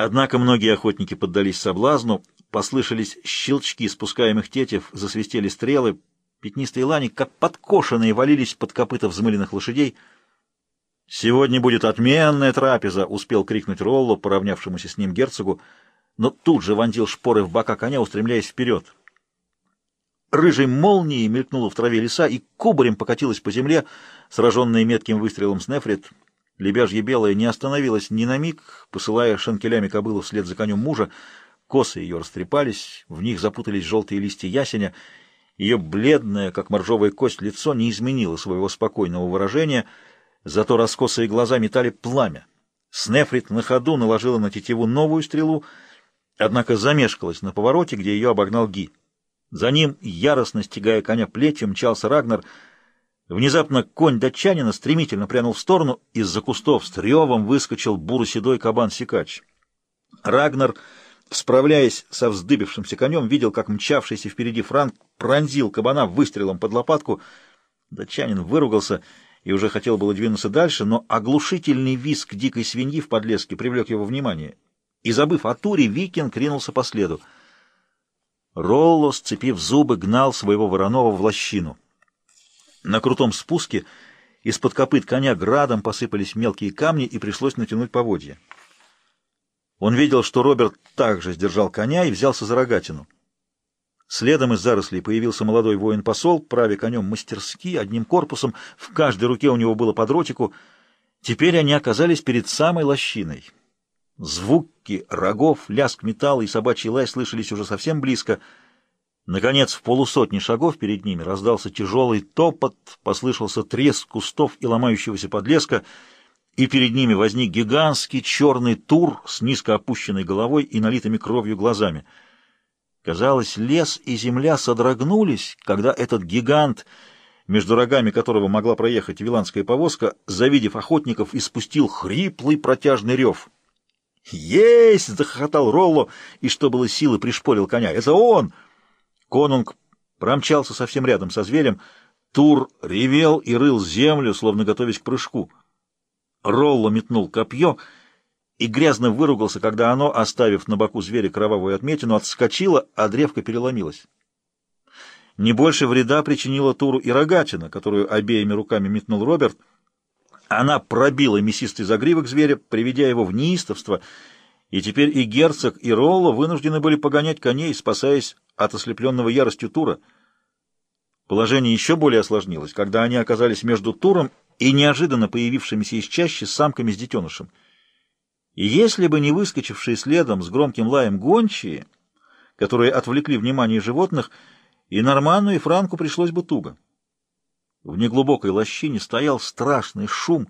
Однако многие охотники поддались соблазну, послышались щелчки спускаемых тетив, засвистели стрелы, пятнистые лани, как подкошенные, валились под копыта взмыленных лошадей. «Сегодня будет отменная трапеза!» — успел крикнуть Ролло, поравнявшемуся с ним герцогу, но тут же вонзил шпоры в бока коня, устремляясь вперед. Рыжей молнией мелькнула в траве леса и кубарем покатилась по земле, сраженная метким выстрелом Снефрит. Лебяжья белая не остановилась ни на миг, посылая шанкелями кобылу вслед за конем мужа. Косы ее растрепались, в них запутались желтые листья ясеня. Ее бледное, как моржовая кость, лицо не изменило своего спокойного выражения, зато раскосые глаза метали пламя. Снефрит на ходу наложила на тетиву новую стрелу, однако замешкалась на повороте, где ее обогнал Ги. За ним, яростно стягая коня плетью, мчался Рагнар. Внезапно конь датчанина стремительно прянул в сторону, из-за кустов с ревом выскочил буро-седой кабан-сикач. Рагнар, справляясь со вздыбившимся конем, видел, как мчавшийся впереди Франк пронзил кабана выстрелом под лопатку. Датчанин выругался и уже хотел было двинуться дальше, но оглушительный визг дикой свиньи в подлеске привлек его внимание, и, забыв о туре, викинг ринулся по следу. Ролло, сцепив зубы, гнал своего вороного в лощину. На крутом спуске из-под копыт коня градом посыпались мелкие камни, и пришлось натянуть поводья. Он видел, что Роберт также сдержал коня и взялся за рогатину. Следом из зарослей появился молодой воин-посол, правя конем мастерски, одним корпусом, в каждой руке у него было по дротику. Теперь они оказались перед самой лощиной. Звуки рогов, лязг металла и собачий лай слышались уже совсем близко. Наконец, в полусотни шагов перед ними раздался тяжелый топот, послышался треск кустов и ломающегося подлеска, и перед ними возник гигантский черный тур с низко опущенной головой и налитыми кровью глазами. Казалось, лес и земля содрогнулись, когда этот гигант, между рогами которого могла проехать виланская повозка, завидев охотников, испустил хриплый протяжный рев — «Есть!» — захохотал Ролло, и, что было силы, пришпорил коня. «Это он!» Конунг промчался совсем рядом со зверем. Тур ревел и рыл землю, словно готовясь к прыжку. Ролло метнул копье и грязно выругался, когда оно, оставив на боку зверя кровавую отметину, отскочило, а древко переломилось. Не больше вреда причинила Туру и рогатина, которую обеими руками метнул Роберт — она пробила мясистый загривок зверя, приведя его в неистовство, и теперь и герцог, и Ролло вынуждены были погонять коней, спасаясь от ослепленного яростью Тура. Положение еще более осложнилось, когда они оказались между Туром и неожиданно появившимися из чащи самками с детенышем. И если бы не выскочившие следом с громким лаем гончие, которые отвлекли внимание животных, и Норману, и Франку пришлось бы туго. В неглубокой лощине стоял страшный шум.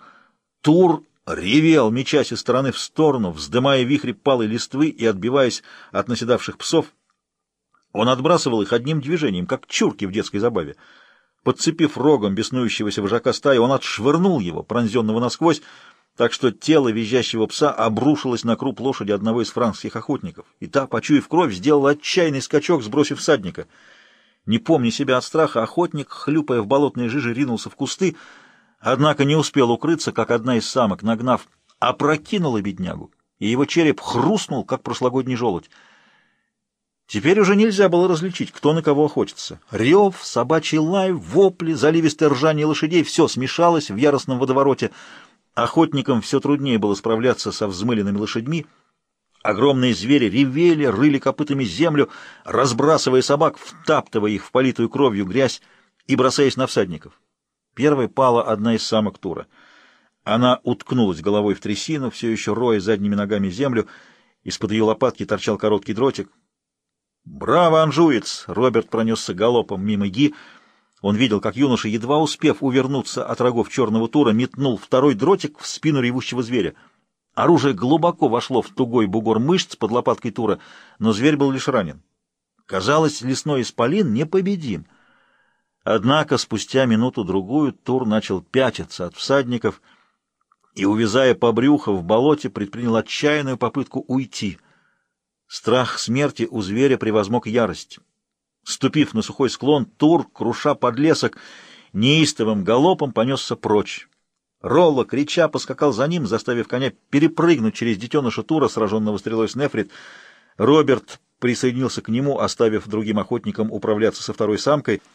Тур ревел, мечась из стороны в сторону, вздымая вихри палой листвы и отбиваясь от наседавших псов. Он отбрасывал их одним движением, как чурки в детской забаве. Подцепив рогом беснующегося вожака стаи, он отшвырнул его, пронзенного насквозь, так что тело визжащего пса обрушилось на круп лошади одного из франкских охотников, и та, почуяв кровь, сделала отчаянный скачок, сбросив всадника — не помня себя от страха, охотник, хлюпая в болотной жиже, ринулся в кусты, однако не успел укрыться, как одна из самок, нагнав, опрокинула беднягу, и его череп хрустнул, как прошлогодний желудь. Теперь уже нельзя было различить, кто на кого охотится. Рев, собачий лай, вопли, заливистое ржание лошадей — все смешалось в яростном водовороте. Охотникам все труднее было справляться со взмыленными лошадьми — Огромные звери ревели, рыли копытами землю, разбрасывая собак, втаптывая их в политую кровью грязь и бросаясь на всадников. Первой пала одна из самок Тура. Она уткнулась головой в трясину, все еще роя задними ногами землю. Из-под ее лопатки торчал короткий дротик. «Браво, анжуец!» — Роберт пронесся галопом мимо Ги. Он видел, как юноша, едва успев увернуться от рогов черного тура, метнул второй дротик в спину ревущего зверя — Оружие глубоко вошло в тугой бугор мышц под лопаткой Тура, но зверь был лишь ранен. Казалось, лесной исполин непобедим. Однако спустя минуту-другую Тур начал пятиться от всадников и, увязая по брюху в болоте, предпринял отчаянную попытку уйти. Страх смерти у зверя превозмог ярость. Ступив на сухой склон, Тур, круша подлесок, неистовым галопом понесся прочь. Ролло, крича, поскакал за ним, заставив коня перепрыгнуть через детеныша Тура, сраженного стрелой с Нефрит. Роберт присоединился к нему, оставив другим охотникам управляться со второй самкой —